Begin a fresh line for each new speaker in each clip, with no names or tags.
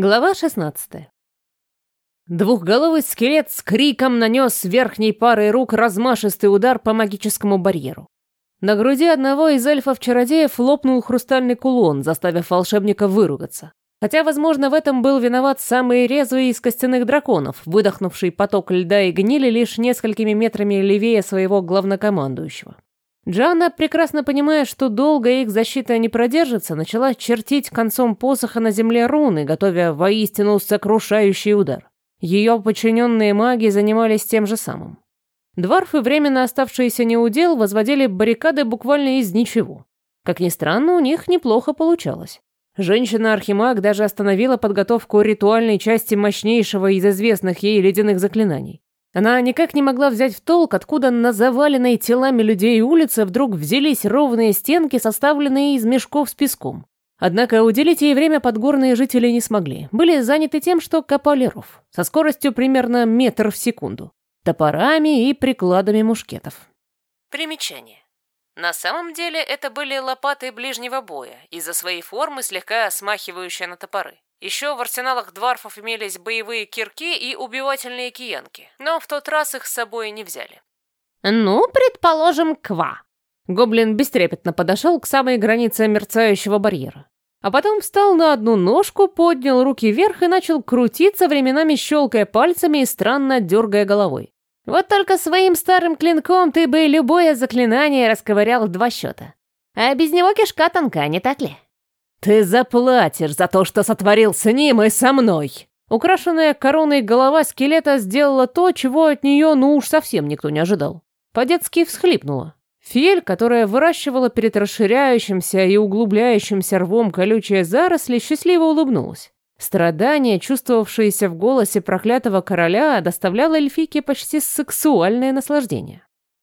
Глава 16. Двухголовый скелет с криком нанес верхней парой рук размашистый удар по магическому барьеру. На груди одного из эльфов-чародеев лопнул хрустальный кулон, заставив волшебника выругаться. Хотя, возможно, в этом был виноват самый резвый из костяных драконов, выдохнувший поток льда и гнили лишь несколькими метрами левее своего главнокомандующего. Джанна, прекрасно понимая, что долго их защита не продержится, начала чертить концом посоха на земле руны, готовя воистину сокрушающий удар. Ее подчиненные маги занимались тем же самым. Дварфы, временно оставшиеся неудел, возводили баррикады буквально из ничего. Как ни странно, у них неплохо получалось. Женщина-архимаг даже остановила подготовку ритуальной части мощнейшего из известных ей ледяных заклинаний. Она никак не могла взять в толк, откуда на заваленной телами людей улице вдруг взялись ровные стенки, составленные из мешков с песком. Однако уделить ей время подгорные жители не смогли. Были заняты тем, что копали ров, со скоростью примерно метр в секунду, топорами и прикладами мушкетов. Примечание. На самом деле это были лопаты ближнего боя, из-за своей формы слегка смахивающие на топоры. Еще в арсеналах дварфов имелись боевые кирки и убивательные киянки, но в тот раз их с собой не взяли.
«Ну, предположим, ква».
Гоблин бестрепетно подошел к самой границе мерцающего барьера. А потом встал на одну ножку, поднял руки вверх и начал крутиться, временами щелкая пальцами и странно дергая головой. Вот только своим старым клинком ты бы любое заклинание расковырял в два счета. А без него кишка тонка, не так ли?
«Ты заплатишь за то, что сотворил с ним и со мной!»
Украшенная короной голова скелета сделала то, чего от нее ну уж совсем никто не ожидал. По-детски всхлипнула. Фель, которая выращивала перед расширяющимся и углубляющимся рвом колючие заросли, счастливо улыбнулась. Страдание, чувствовавшееся в голосе проклятого короля, доставляло эльфийке почти сексуальное наслаждение.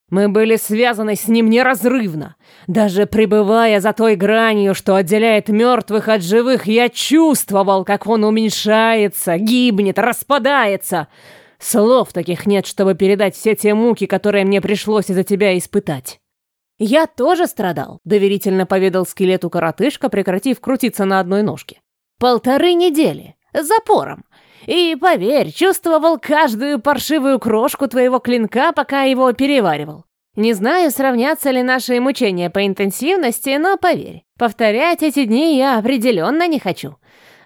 Мы были связаны с ним неразрывно. Даже пребывая за той гранью, что отделяет мертвых от живых, я чувствовал, как он уменьшается, гибнет, распадается. Слов таких нет, чтобы передать все те муки, которые мне пришлось из-за тебя испытать.
«Я тоже страдал», — доверительно поведал скелету коротышка, прекратив крутиться на одной ножке. «Полторы недели. Запором. И, поверь, чувствовал каждую паршивую крошку твоего клинка, пока его переваривал. Не знаю, сравнятся ли наши мучения по интенсивности, но поверь, повторять эти дни я определенно не хочу.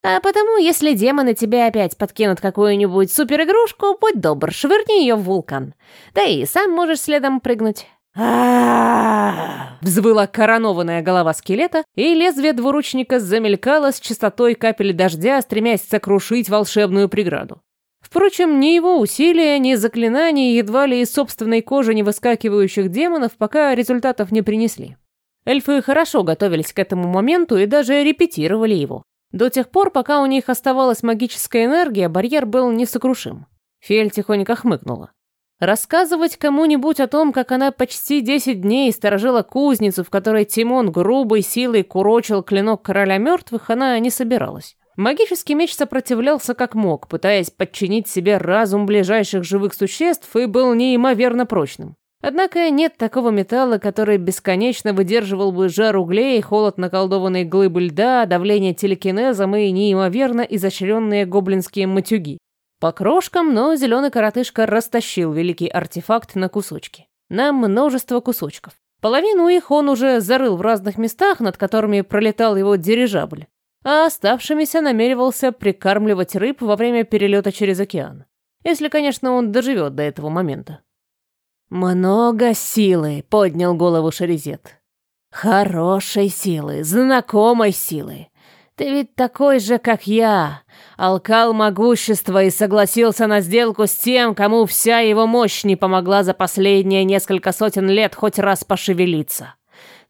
А потому, если демоны тебе опять подкинут какую-нибудь суперигрушку, будь добр, швырни ее в вулкан. Да и сам можешь следом прыгнуть
а
Взвыла коронованная голова скелета, и лезвие двуручника замелькало с частотой капель дождя, стремясь сокрушить волшебную преграду. Впрочем, ни его усилия, ни заклинания едва ли из собственной кожи не выскакивающих демонов пока результатов не принесли. Эльфы хорошо готовились к этому моменту и даже репетировали его. До тех пор, пока у них оставалась магическая энергия, барьер был несокрушим. Фель тихонько хмыкнула. Рассказывать кому-нибудь о том, как она почти 10 дней сторожила кузницу, в которой Тимон грубой силой курочил клинок короля мертвых, она не собиралась. Магический меч сопротивлялся как мог, пытаясь подчинить себе разум ближайших живых существ и был неимоверно прочным. Однако нет такого металла, который бесконечно выдерживал бы жар углей, холод наколдованной глыбы льда, давление телекинезом и неимоверно изощренные гоблинские матюги. По крошкам, но зеленый коротышка растащил великий артефакт на кусочки. На множество кусочков. Половину их он уже зарыл в разных местах, над которыми пролетал его дирижабль, а оставшимися намеревался прикармливать рыб во время перелета через океан. Если, конечно, он доживет до этого момента.
«Много силы», — поднял голову Шерезет. «Хорошей силы, знакомой силы. Ты ведь такой же, как я, алкал могущества и согласился на сделку с тем, кому вся его мощь не помогла за последние несколько сотен лет хоть раз пошевелиться.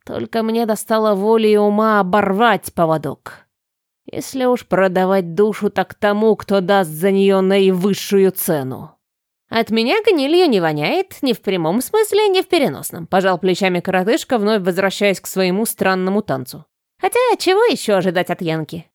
Только мне достало воли и ума оборвать поводок. Если уж продавать душу, так тому, кто даст за нее наивысшую цену.
«От меня гнилью не воняет, ни в прямом смысле, ни в переносном», пожал плечами коротышка, вновь возвращаясь к своему странному танцу. Хотя, чего еще ожидать от Янки?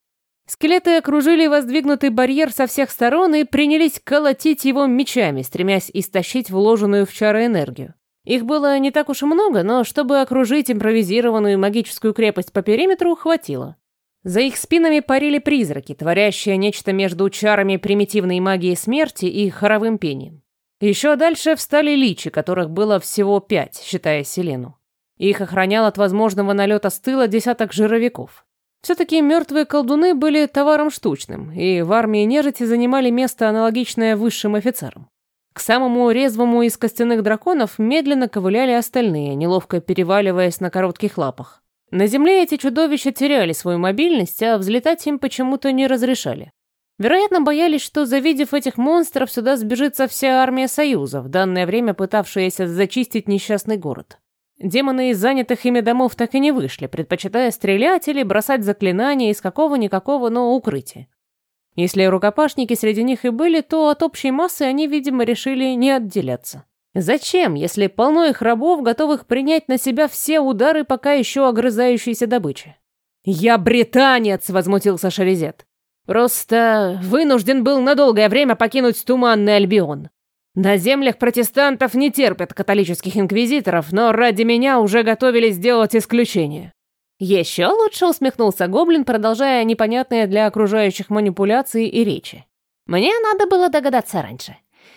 Скелеты окружили воздвигнутый барьер со всех сторон и принялись колотить его мечами, стремясь истощить вложенную в чары энергию. Их было не так уж и много, но чтобы окружить импровизированную магическую крепость по периметру, хватило. За их спинами парили призраки, творящие нечто между чарами примитивной магии смерти и хоровым пением. Еще дальше встали личи, которых было всего пять, считая Селену. Их охранял от возможного налета с тыла десяток жировиков. Все-таки мертвые колдуны были товаром штучным, и в армии нежити занимали место, аналогичное высшим офицерам. К самому резвому из костяных драконов медленно ковыляли остальные, неловко переваливаясь на коротких лапах. На земле эти чудовища теряли свою мобильность, а взлетать им почему-то не разрешали. Вероятно, боялись, что, завидев этих монстров, сюда сбежится вся армия Союза, в данное время пытавшаяся зачистить несчастный город. Демоны из занятых ими домов так и не вышли, предпочитая стрелять или бросать заклинания из какого-никакого, но укрытия. Если рукопашники среди них и были, то от общей массы они, видимо, решили не отделяться. Зачем, если полно их рабов, готовых принять на себя все удары пока еще огрызающейся добычи? «Я британец!» — возмутился Шаризет. «Просто вынужден был на долгое время покинуть Туманный Альбион. На землях протестантов не терпят католических инквизиторов, но ради меня уже готовились сделать исключение. Еще лучше усмехнулся гоблин, продолжая непонятные для окружающих манипуляции и речи. Мне надо было догадаться раньше.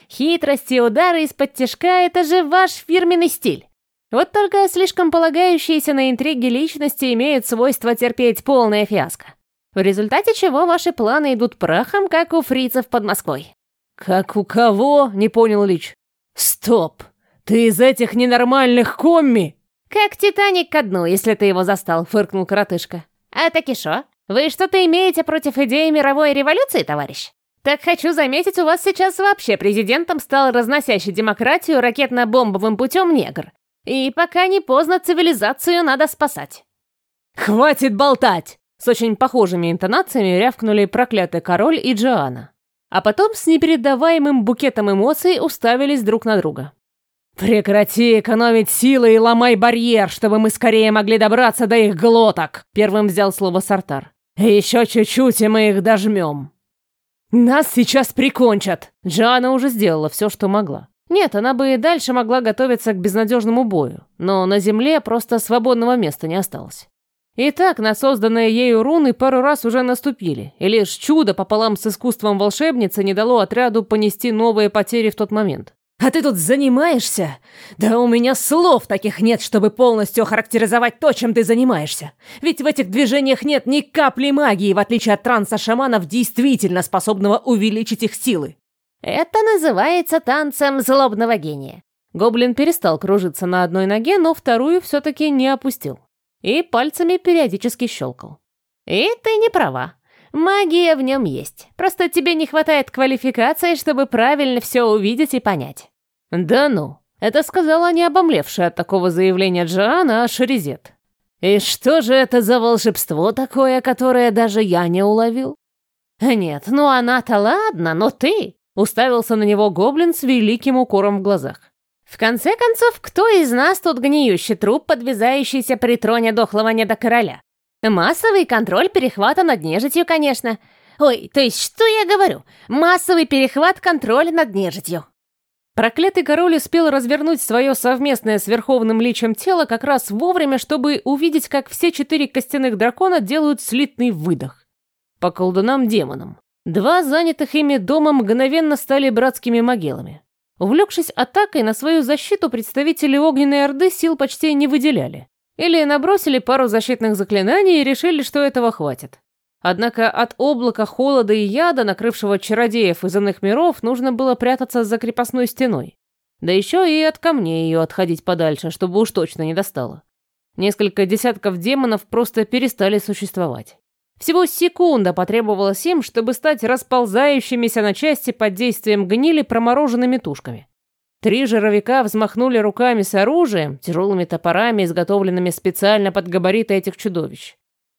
Хитрости и удары из-под тяжка — это же ваш фирменный стиль. Вот только слишком полагающиеся на интриги личности имеют свойство терпеть полное фиаско. В результате чего ваши планы идут прахом, как у фрицев под Москвой.
«Как у кого?» — не понял Лич. «Стоп! Ты из этих ненормальных комми?»
«Как Титаник ко дну, если ты его застал», — фыркнул коротышка. «А таки шо? Вы что-то имеете против идеи мировой революции, товарищ? Так хочу заметить, у вас сейчас вообще президентом стал разносящий демократию ракетно-бомбовым путем негр. И пока не поздно цивилизацию надо спасать».
«Хватит болтать!» С очень похожими интонациями рявкнули проклятый король и Джоанна. А потом с непередаваемым букетом эмоций уставились друг на друга. «Прекрати экономить силы и ломай барьер, чтобы мы скорее могли добраться до их глоток!» Первым взял слово Сартар. «Еще чуть-чуть, и мы их дожмем!» «Нас сейчас прикончат!» Джоанна уже сделала все, что могла. Нет, она бы и дальше могла готовиться к безнадежному бою, но на земле просто свободного места не осталось. И так на созданные ею руны пару раз уже наступили, и лишь чудо пополам с искусством волшебницы не дало отряду понести новые потери в тот момент. А ты тут занимаешься? Да у меня слов таких нет, чтобы полностью охарактеризовать то, чем ты занимаешься. Ведь в этих движениях нет ни капли магии, в отличие от транса шаманов, действительно способного увеличить их силы.
Это называется танцем злобного гения.
Гоблин перестал кружиться на одной ноге, но вторую все-таки не опустил. И пальцами периодически щелкал.
И ты не права. Магия в нем есть. Просто тебе не хватает квалификации, чтобы правильно все увидеть и понять.
Да ну, это сказала не обомлевшая от такого заявления Джоанна, а Шерезет. И что же это за волшебство такое, которое даже я не уловил?
Нет, ну она-то ладно, но ты... Уставился на него гоблин с великим укором в глазах. В конце концов, кто из нас тут гниющий труп, подвязающийся при троне дохлого недокороля? Массовый контроль перехвата над нежитью, конечно. Ой, то есть что я говорю? Массовый перехват контроля над нежитью.
Проклятый король успел развернуть свое совместное с Верховным Личем тело как раз вовремя, чтобы увидеть, как все четыре костяных дракона делают слитный выдох. По колдунам-демонам. Два занятых ими дома мгновенно стали братскими могилами. Увлекшись атакой, на свою защиту представители Огненной Орды сил почти не выделяли. Или набросили пару защитных заклинаний и решили, что этого хватит. Однако от облака холода и яда, накрывшего чародеев из иных миров, нужно было прятаться за крепостной стеной. Да еще и от камней ее отходить подальше, чтобы уж точно не достало. Несколько десятков демонов просто перестали существовать. Всего секунда потребовалась им, чтобы стать расползающимися на части под действием гнили промороженными тушками. Три жировика взмахнули руками с оружием, тяжелыми топорами, изготовленными специально под габариты этих чудовищ.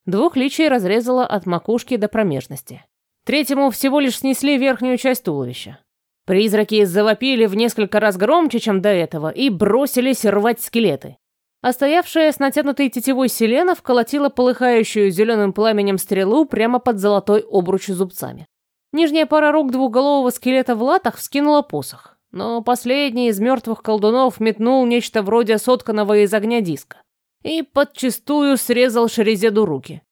Двух личей разрезало от макушки до промежности. Третьему всего лишь снесли верхнюю часть туловища. Призраки завопили в несколько раз громче, чем до этого, и бросились рвать скелеты. А стоявшая с натянутой тетивой селена вколотила полыхающую зеленым пламенем стрелу прямо под золотой обруч зубцами. Нижняя пара рук двуголового скелета в латах вскинула посох но последний из мертвых колдунов метнул нечто вроде сотканного из огня диска и подчистую срезал Шерезеду руки.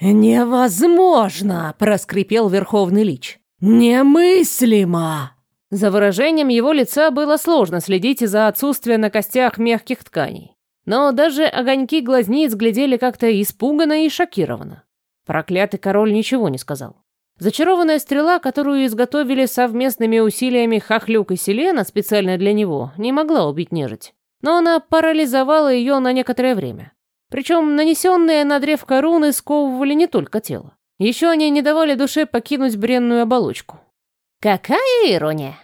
«Невозможно!» — проскрипел Верховный Лич. «Немыслимо!»
За выражением его лица было сложно следить из-за отсутствия на костях мягких тканей. Но даже огоньки глазниц глядели как-то испуганно и шокированно. Проклятый король ничего не сказал. Зачарованная стрела, которую изготовили совместными усилиями Хохлюк и Селена специально для него, не могла убить нежить. Но она парализовала ее на некоторое время. Причем нанесенные на древко руны сковывали не только тело. Еще они не давали душе покинуть бренную оболочку.
«Какая ирония!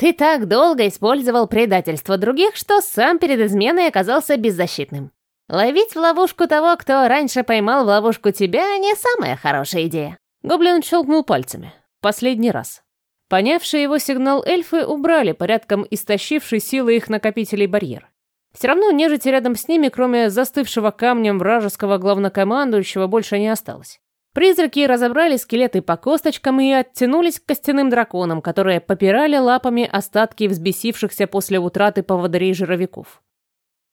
Ты так долго использовал предательство других, что сам перед изменой оказался беззащитным. Ловить в ловушку того, кто раньше поймал в ловушку тебя, не самая хорошая идея».
Гоблин щелкнул пальцами. Последний раз. Понявшие его сигнал эльфы убрали порядком истощивший силы их накопителей барьер. Все равно нежити рядом с ними, кроме застывшего камнем вражеского главнокомандующего, больше не осталось. Призраки разобрали скелеты по косточкам и оттянулись к костяным драконам, которые попирали лапами остатки взбесившихся после утраты поводырей-жировиков.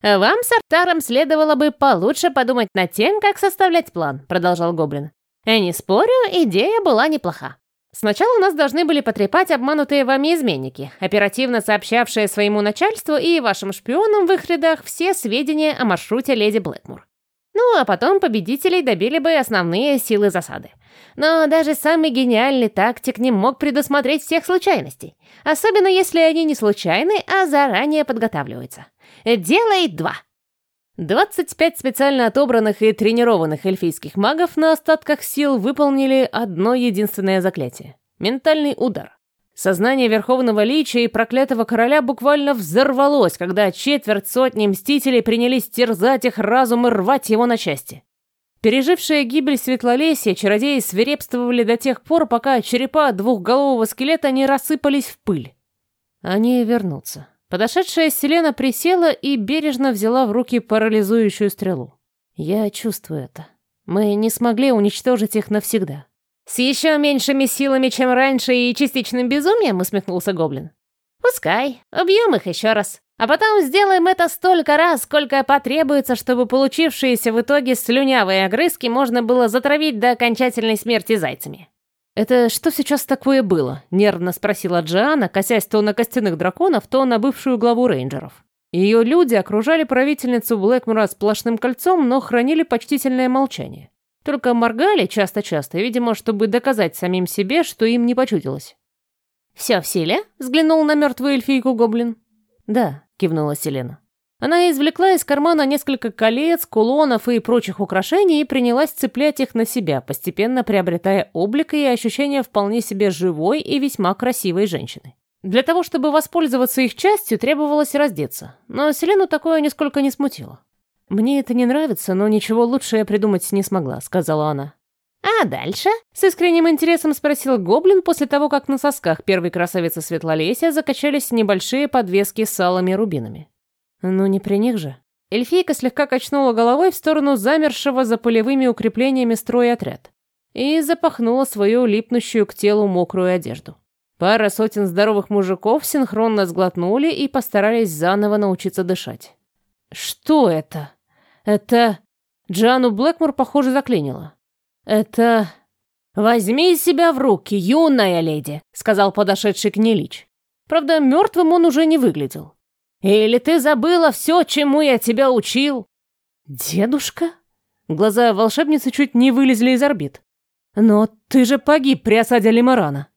«Вам с Артаром следовало бы получше подумать над тем, как составлять план», — продолжал Гоблин. «Не спорю, идея была неплоха. Сначала нас должны были потрепать обманутые вами изменники, оперативно сообщавшие своему начальству и вашим шпионам в их рядах все сведения о маршруте леди Блэкмур. Ну, а потом победителей добили бы основные силы засады. Но даже самый гениальный тактик не мог предусмотреть всех случайностей, особенно если они не случайны, а заранее подготавливаются. Делай два.
25 специально отобранных и тренированных эльфийских магов на остатках сил выполнили одно единственное заклятие — ментальный удар. Сознание Верховного Лича и Проклятого Короля буквально взорвалось, когда четверть сотни Мстителей принялись терзать их разум и рвать его на части. Пережившие гибель Светлолесья, чародеи свирепствовали до тех пор, пока черепа двухголового скелета не рассыпались в пыль. Они вернутся. Подошедшая Селена присела и бережно взяла в руки парализующую стрелу. Я чувствую это. Мы не смогли уничтожить их навсегда.
«С еще меньшими силами, чем раньше, и частичным безумием?» — усмехнулся Гоблин. «Пускай. Убьем их еще раз. А потом сделаем это столько раз, сколько потребуется, чтобы получившиеся в итоге слюнявые огрызки можно было затравить до окончательной смерти зайцами».
«Это что сейчас такое было?» — нервно спросила Джоанна, косясь то на костяных драконов, то на бывшую главу рейнджеров. Ее люди окружали правительницу Блэкмура сплошным кольцом, но хранили почтительное молчание. Только моргали часто-часто, видимо, чтобы доказать самим себе, что им не почудилось.
«Все в силе?» — взглянул на мертвую эльфийку гоблин.
«Да», — кивнула Селена. Она извлекла из кармана несколько колец, кулонов и прочих украшений и принялась цеплять их на себя, постепенно приобретая облик и ощущение вполне себе живой и весьма красивой женщины. Для того, чтобы воспользоваться их частью, требовалось раздеться, но Селену такое нисколько не смутило. «Мне это не нравится, но ничего лучше я придумать не смогла», — сказала она.
«А дальше?»
— с искренним интересом спросил Гоблин после того, как на сосках первой красавицы Светлолесия закачались небольшие подвески с алыми рубинами. «Ну не при них же». Эльфийка слегка качнула головой в сторону замершего за полевыми укреплениями строя отряд и запахнула свою липнущую к телу мокрую одежду. Пара сотен здоровых мужиков синхронно сглотнули и постарались заново научиться дышать. «Что это?» Это... Джану Блэкмор, похоже, заклинило. Это...
«Возьми себя в руки, юная леди», — сказал подошедший к ней Лич. Правда, мертвым он уже не выглядел. «Или ты забыла все, чему я тебя учил?»
«Дедушка?» Глаза волшебницы чуть не вылезли из орбит. «Но ты же погиб при осаде Лимарана».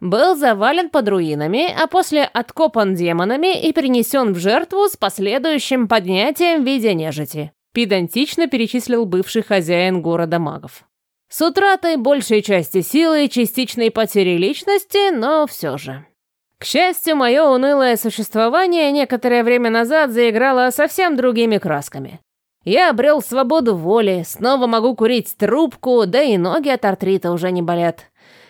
Был завален под руинами, а после откопан демонами и перенесен в жертву с последующим поднятием в виде нежити
педантично перечислил бывший хозяин города магов.
С утратой большей части силы и частичной потери личности, но все же. К счастью, мое унылое существование некоторое время назад заиграло совсем другими красками. Я обрел свободу воли, снова могу курить трубку, да и ноги от артрита уже не болят.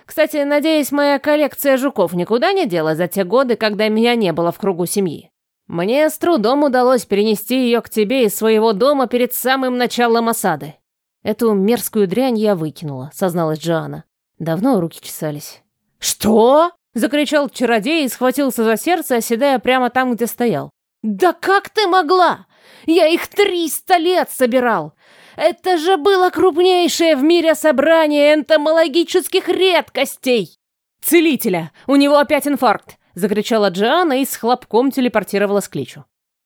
Кстати, надеюсь, моя коллекция жуков никуда не делась за те годы, когда меня не было в кругу семьи. Мне с трудом удалось перенести ее к тебе из своего дома перед самым началом осады.
Эту мерзкую дрянь я выкинула, созналась Джоанна. Давно руки чесались.
Что?
Закричал чародей и схватился за сердце, оседая прямо там, где стоял.
«Да как ты могла? Я их триста лет собирал! Это же было крупнейшее в мире собрание энтомологических редкостей!»
«Целителя! У него опять инфаркт!» — закричала Джиана и с хлопком телепортировалась к Личу.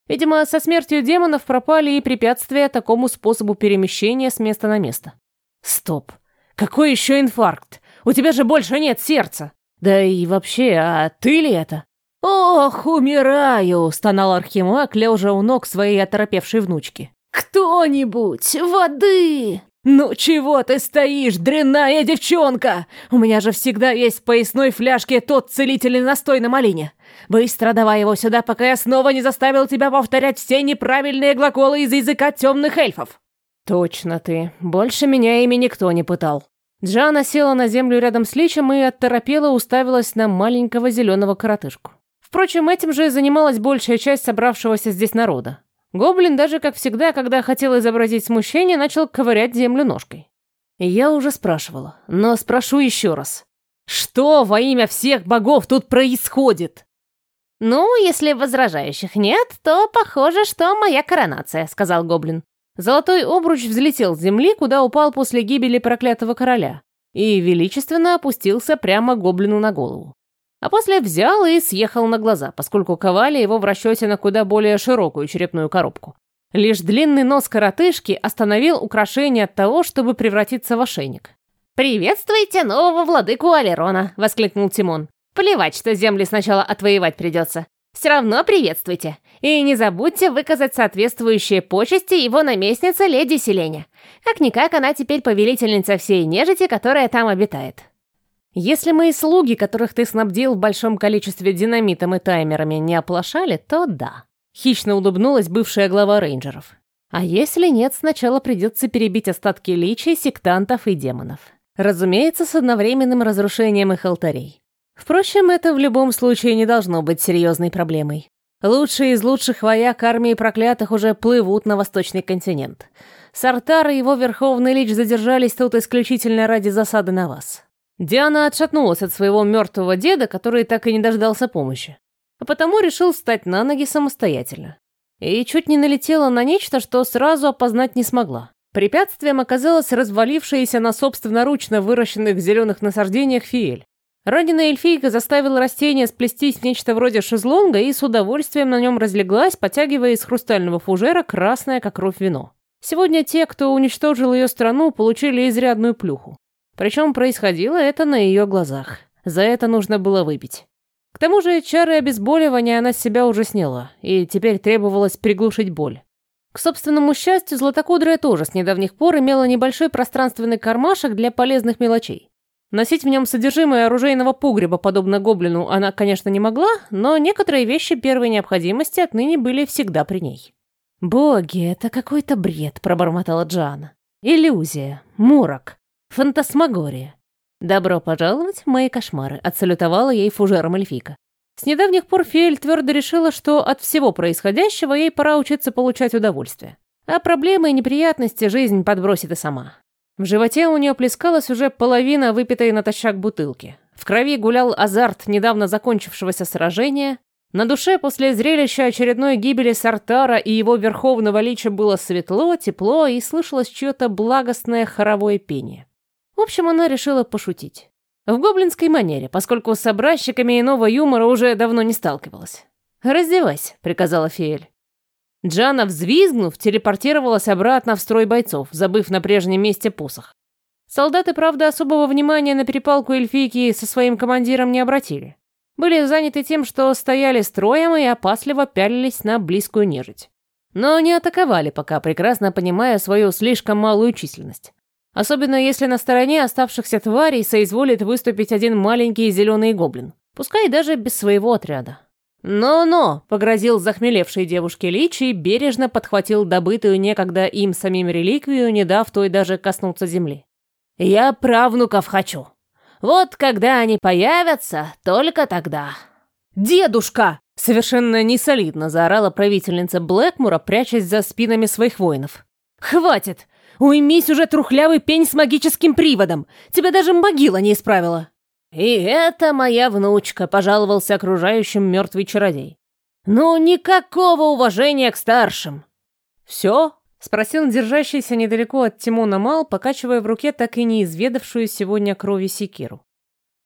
Видимо, со смертью демонов пропали и препятствия такому способу перемещения с места на место. «Стоп! Какой еще инфаркт? У тебя же больше нет сердца! Да и вообще, а ты ли это?»
«Ох, умираю!» — стонал Архимаг, лежа у ног своей оторопевшей внучки. «Кто-нибудь! Воды!»
«Ну чего ты стоишь, дрянная девчонка? У меня же всегда есть в поясной фляжке тот целительный настой на малине. Быстро давай его сюда, пока я снова не заставил тебя повторять все неправильные глаголы из языка темных эльфов». «Точно ты. Больше меня ими никто не пытал». Джана села на землю рядом с Личем и отторопела уставилась на маленького зеленого коротышку. Впрочем, этим же занималась большая часть собравшегося здесь народа. Гоблин даже, как всегда, когда хотел изобразить смущение, начал ковырять землю ножкой. Я уже спрашивала, но спрошу еще раз. Что во имя всех богов тут происходит?
«Ну, если возражающих нет, то похоже, что моя коронация», — сказал гоблин.
Золотой обруч взлетел с земли, куда упал после гибели проклятого короля, и величественно опустился прямо гоблину на голову а после взял и съехал на глаза, поскольку ковали его в расчете на куда более широкую черепную коробку. Лишь длинный нос коротышки остановил украшение от того, чтобы превратиться в ошейник.
«Приветствуйте нового владыку Алерона!» — воскликнул Тимон. «Плевать, что земли сначала отвоевать придется. Все равно приветствуйте. И не забудьте выказать соответствующие почести его наместнице леди Селене. Как-никак она теперь повелительница всей нежити, которая там обитает».
Если мои слуги, которых ты снабдил в большом количестве динамитом и таймерами, не оплошали, то да. Хищно улыбнулась бывшая глава рейнджеров. А если нет, сначала придется перебить остатки личий, сектантов и демонов. Разумеется, с одновременным разрушением их алтарей. Впрочем, это в любом случае не должно быть серьезной проблемой. Лучшие из лучших вояк армии проклятых уже плывут на восточный континент. Сартар и его верховный лич задержались тут исключительно ради засады на вас. Диана отшатнулась от своего мертвого деда, который так и не дождался помощи, а потому решил встать на ноги самостоятельно. И чуть не налетела на нечто, что сразу опознать не смогла. Препятствием оказалась развалившаяся на собственноручно выращенных зеленых насаждениях фиэль. Раненая эльфийка заставила растение сплестись в нечто вроде шезлонга и с удовольствием на нем разлеглась, потягивая из хрустального фужера красное, как кровь, вино. Сегодня те, кто уничтожил ее страну, получили изрядную плюху. Причем происходило это на ее глазах. За это нужно было выпить. К тому же чары обезболивания она с себя уже сняла, и теперь требовалось приглушить боль. К собственному счастью, Златокудрая тоже с недавних пор имела небольшой пространственный кармашек для полезных мелочей. Носить в нем содержимое оружейного погреба, подобно гоблину, она, конечно, не могла, но некоторые вещи первой необходимости отныне были всегда при ней. «Боги, это какой-то бред», — пробормотала Джана. «Иллюзия, морок. Фантасмагория. Добро пожаловать в мои кошмары, отсалютовала ей фужером эльфика. С недавних пор Фиэль твердо решила, что от всего происходящего ей пора учиться получать удовольствие. А проблемы и неприятности жизнь подбросит и сама. В животе у нее плескалась уже половина выпитой натощак бутылки. В крови гулял азарт недавно закончившегося сражения. На душе после зрелища очередной гибели Сартара и его верховного лича было светло, тепло и слышалось чье-то благостное хоровое пение. Общем, она решила пошутить. В гоблинской манере, поскольку с образчиками иного юмора уже давно не сталкивалась. «Раздевайся», — приказала Фиэль. Джана, взвизгнув, телепортировалась обратно в строй бойцов, забыв на прежнем месте посох. Солдаты, правда, особого внимания на перепалку эльфийки со своим командиром не обратили. Были заняты тем, что стояли строем и опасливо пялились на близкую нежить. Но не атаковали пока, прекрасно понимая свою слишком малую численность. Особенно если на стороне оставшихся тварей соизволит выступить один маленький зеленый гоблин. Пускай даже без своего отряда. «Но-но!» — погрозил захмелевшей девушке Лич и бережно подхватил добытую некогда им самим реликвию, не дав той даже коснуться земли. «Я правнуков хочу. Вот когда они появятся, только тогда». «Дедушка!» — совершенно несолидно заорала правительница Блэкмура, прячась за спинами своих воинов. «Хватит! Уймись уже, трухлявый пень с магическим приводом! Тебя даже могила не исправила!» «И это моя внучка», — пожаловался окружающим мертвый чародей. «Ну, никакого уважения к старшим!» «Все, Спросил держащийся недалеко от Тимона Мал, покачивая в руке так и не изведавшую сегодня крови секиру.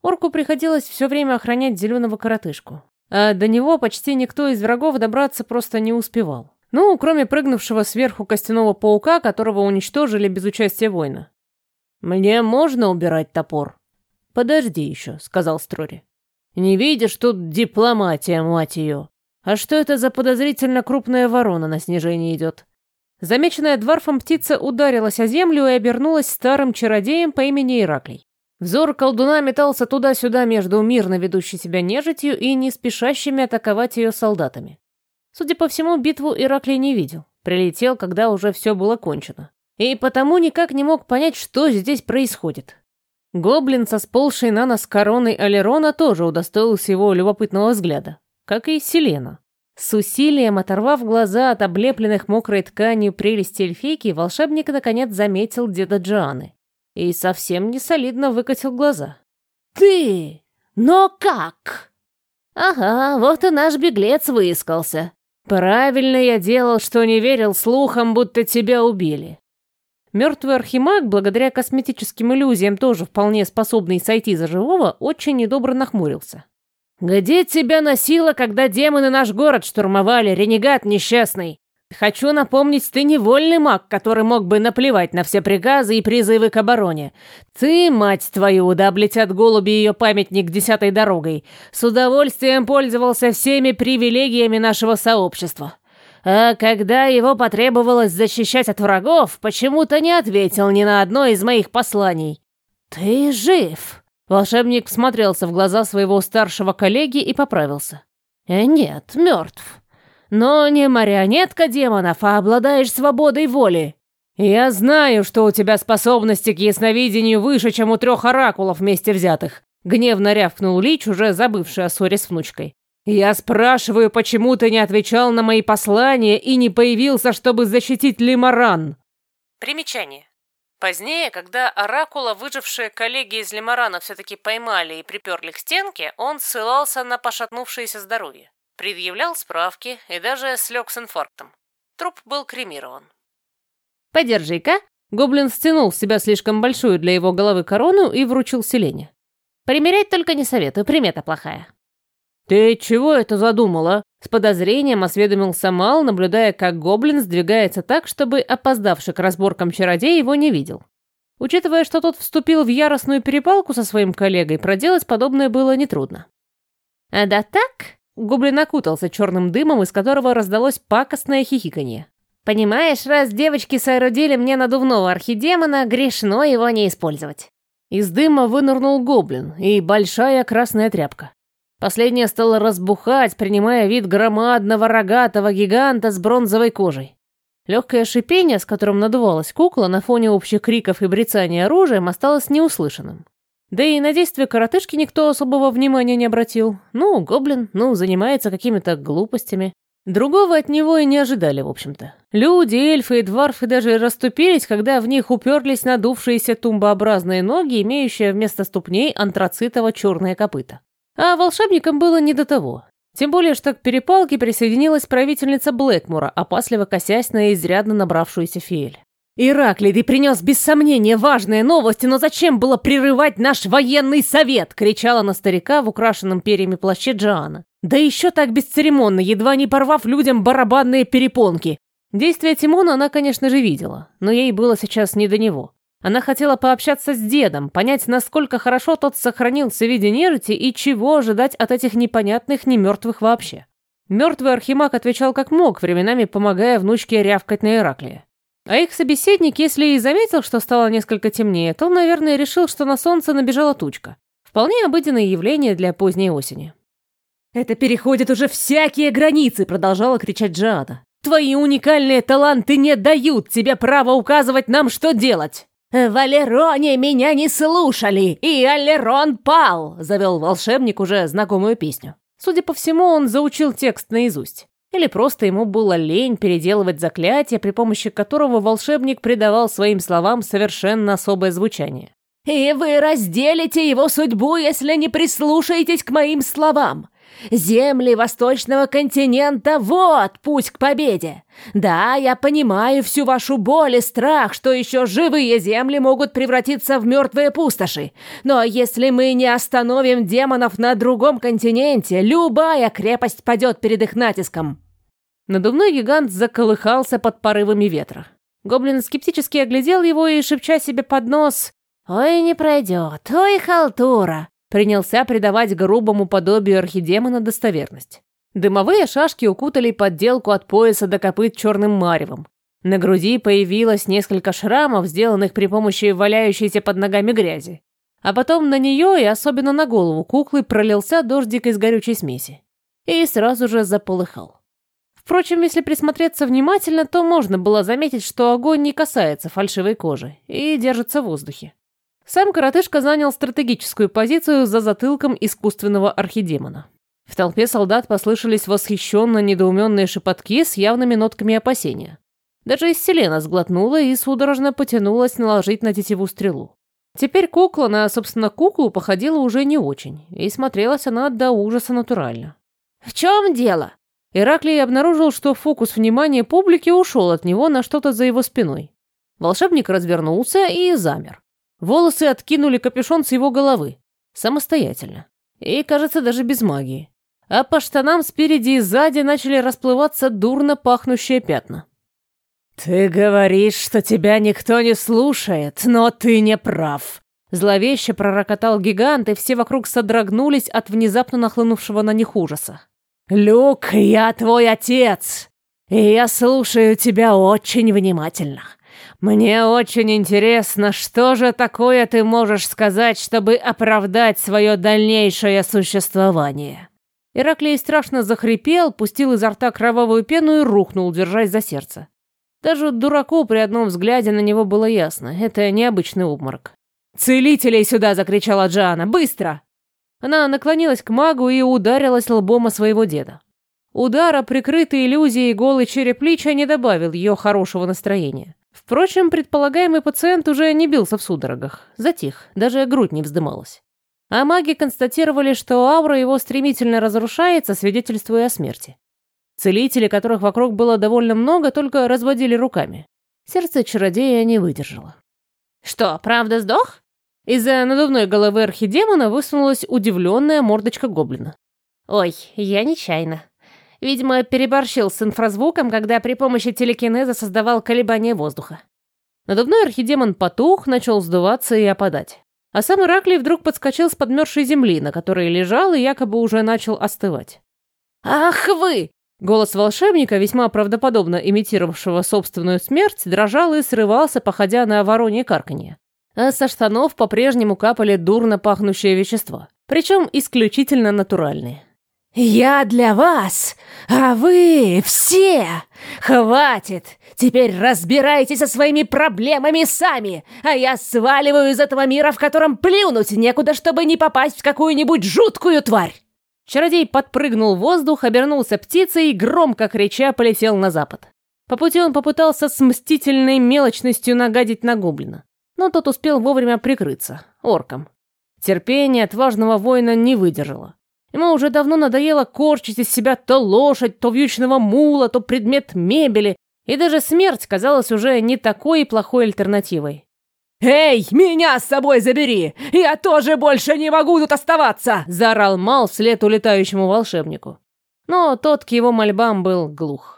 Орку приходилось все время охранять зеленого коротышку. А до него почти никто из врагов добраться просто не успевал. Ну, кроме прыгнувшего сверху костяного паука, которого уничтожили без участия воина. «Мне можно убирать топор?» «Подожди еще», — сказал Строри. «Не видишь, тут дипломатия, мать ее. А что это за подозрительно крупная ворона на снижение идет?» Замеченная дворфом птица ударилась о землю и обернулась старым чародеем по имени Ираклий. Взор колдуна метался туда-сюда между мирно ведущей себя нежитью и не спешащими атаковать ее солдатами. Судя по всему, битву Ираклий не видел. Прилетел, когда уже все было кончено. И потому никак не мог понять, что здесь происходит. Гоблин со сползшей на нос короной Алерона тоже удостоился его любопытного взгляда, как и Селена. С усилием оторвав глаза от облепленных мокрой тканью прелести эльфийки, волшебник наконец заметил деда Джоанны и совсем не солидно выкатил глаза.
«Ты? Но как?» «Ага, вот и наш беглец выискался. Правильно я делал, что не верил слухам, будто тебя убили».
Мертвый архимаг, благодаря косметическим иллюзиям, тоже вполне способный сойти за живого, очень недобро нахмурился.
«Где тебя носило, когда демоны наш город штурмовали, ренегат несчастный? Хочу напомнить, ты невольный маг, который мог бы наплевать на все приказы и призывы к обороне. Ты, мать твою, да облетят голуби ее памятник десятой дорогой, с удовольствием пользовался всеми привилегиями нашего сообщества. А когда его потребовалось защищать от врагов, почему-то не ответил ни на одно из моих посланий. Ты жив!» Волшебник всмотрелся в глаза своего старшего коллеги и поправился. «Э, «Нет, мертв. Но не марионетка демонов, а обладаешь свободой воли. Я знаю, что у тебя способности к ясновидению выше, чем у трех оракулов вместе взятых», гневно рявкнул Лич, уже забывший о ссоре с внучкой. «Я спрашиваю, почему ты не отвечал на мои послания и не появился, чтобы защитить Лимаран?»
Примечание. Позднее, когда Оракула, выжившие коллеги из Лимарана, все-таки поймали и приперли к стенке, он ссылался на пошатнувшееся здоровье, предъявлял справки и даже слег с инфарктом. Труп был кремирован. «Подержи-ка!» Гоблин стянул с себя слишком большую для его головы корону и вручил Селене. «Примерять только не советую, примета плохая».
«Ты чего это задумала?»
С подозрением осведомился Мал, наблюдая, как гоблин сдвигается так, чтобы опоздавший к разборкам чародей его не видел. Учитывая, что тот вступил в яростную перепалку со своим коллегой, проделать подобное было нетрудно.
«А да так?» Гоблин окутался черным дымом, из которого раздалось пакостное хихиканье. «Понимаешь, раз девочки соорудили мне надувного архидемона, грешно его не использовать».
Из дыма вынырнул гоблин и большая красная тряпка. Последняя стала разбухать, принимая вид громадного рогатого гиганта с бронзовой кожей. Легкое шипение, с которым надувалась кукла на фоне общих криков и брецания оружием, осталось неуслышанным. Да и на действия коротышки никто особого внимания не обратил. Ну, гоблин, ну, занимается какими-то глупостями. Другого от него и не ожидали, в общем-то. Люди, эльфы и дварфы даже расступились, когда в них уперлись надувшиеся тумбообразные ноги, имеющие вместо ступней антрацитово-черные копыта. А волшебникам было не до того. Тем более, что к перепалке присоединилась правительница Блэкмура, опасливо косясь на изрядно набравшуюся фиэль.
«Ираклий, ты принес без сомнения важные новости, но зачем было прерывать наш военный совет?» — кричала на старика в украшенном перьями плаще Джоанна. «Да еще так бесцеремонно, едва не порвав людям барабанные перепонки!»
Действия Тимона она, конечно же, видела, но ей было сейчас не до него. Она хотела пообщаться с дедом, понять, насколько хорошо тот сохранился в виде нежити и чего ожидать от этих непонятных немертвых вообще. Мертвый архимаг отвечал как мог, временами помогая внучке рявкать на Ираклия. А их собеседник, если и заметил, что стало несколько темнее, то, наверное, решил, что на солнце набежала тучка. Вполне обыденное явление для поздней осени.
«Это переходит уже всякие границы!» — продолжала кричать Джада. «Твои уникальные таланты не дают тебе права указывать нам, что делать!» «В Алероне меня не слушали, и Алерон пал!» — завел волшебник уже знакомую песню.
Судя по всему, он заучил текст наизусть. Или просто ему было лень переделывать заклятие, при помощи которого волшебник придавал своим словам совершенно особое звучание.
«И вы разделите его судьбу, если не прислушаетесь к моим словам. Земли Восточного континента — вот путь к победе! Да, я понимаю всю вашу боль и страх, что еще живые земли могут превратиться в мертвые пустоши. Но если мы не остановим демонов на другом континенте, любая крепость падет перед их натиском!»
Надувной гигант заколыхался под порывами ветра. Гоблин скептически оглядел его и, шепча себе под нос
«Ой, не пройдет, ой, халтура!»
Принялся придавать грубому подобию архидемона достоверность. Дымовые шашки укутали подделку от пояса до копыт черным маревом. На груди появилось несколько шрамов, сделанных при помощи валяющейся под ногами грязи. А потом на нее и особенно на голову куклы пролился дождик из горючей смеси. И сразу же заполыхал. Впрочем, если присмотреться внимательно, то можно было заметить, что огонь не касается фальшивой кожи и держится в воздухе. Сам коротышка занял стратегическую позицию за затылком искусственного архидемона. В толпе солдат послышались восхищенно недоуменные шепотки с явными нотками опасения. Даже селена сглотнула и судорожно потянулась наложить на тетиву стрелу. Теперь кукла на, собственно, куклу походила уже не очень, и смотрелась она до ужаса натурально.
«В чем дело?»
Ираклий обнаружил, что фокус внимания публики ушел от него на что-то за его спиной. Волшебник развернулся и замер. Волосы откинули капюшон с его головы. Самостоятельно. И, кажется, даже без магии. А по штанам спереди и сзади начали расплываться дурно пахнущие пятна.
«Ты говоришь, что тебя никто не слушает, но ты не прав»,
Зловеще пророкотал гигант, и все вокруг содрогнулись от внезапно нахлынувшего на них ужаса.
«Люк, я твой отец, и я слушаю тебя очень внимательно. Мне очень интересно, что же такое ты можешь сказать, чтобы оправдать свое дальнейшее существование?»
Ираклий страшно захрипел, пустил изо рта кровавую пену и рухнул, держась за сердце. Даже дураку при одном взгляде на него было ясно, это необычный обморок.
«Целителей сюда!» — закричала Джана. «Быстро!»
Она наклонилась к магу и ударилась лбом о своего деда. Удара, прикрытый иллюзией голый череп Лича, не добавил ее хорошего настроения. Впрочем, предполагаемый пациент уже не бился в судорогах, затих, даже грудь не вздымалась. А маги констатировали, что аура его стремительно разрушается, свидетельствуя о смерти. Целители, которых вокруг было довольно много, только разводили руками. Сердце чародея не выдержало.
«Что, правда сдох?»
Из-за надувной головы архидемона высунулась удивленная мордочка гоблина.
«Ой, я нечаянно. Видимо, переборщил с инфразвуком, когда при помощи телекинеза создавал колебания воздуха».
Надувной архидемон потух, начал сдуваться и опадать. А сам Ираклий вдруг подскочил с подмерзшей земли, на которой лежал и якобы уже начал остывать.
«Ах вы!»
Голос волшебника, весьма правдоподобно имитировавшего собственную смерть, дрожал и срывался, походя на воронье карканье а со штанов по-прежнему капали дурно пахнущие вещества, причем исключительно натуральные.
«Я для вас, а вы все! Хватит! Теперь разбирайтесь со своими проблемами сами, а я сваливаю из этого мира, в котором плюнуть некуда, чтобы не попасть в какую-нибудь жуткую тварь!»
Чародей подпрыгнул в воздух, обернулся птицей и, громко крича, полетел на запад. По пути он попытался с мстительной мелочностью нагадить на гоблина но тот успел вовремя прикрыться, орком. Терпение отважного воина не выдержало. Ему уже давно надоело корчить из себя то лошадь, то вьючного мула, то предмет мебели, и даже смерть казалась уже не такой плохой альтернативой.
«Эй, меня с собой забери! Я тоже больше не могу тут оставаться!» – заорал Мал вслед улетающему волшебнику.
Но тот к его мольбам был глух.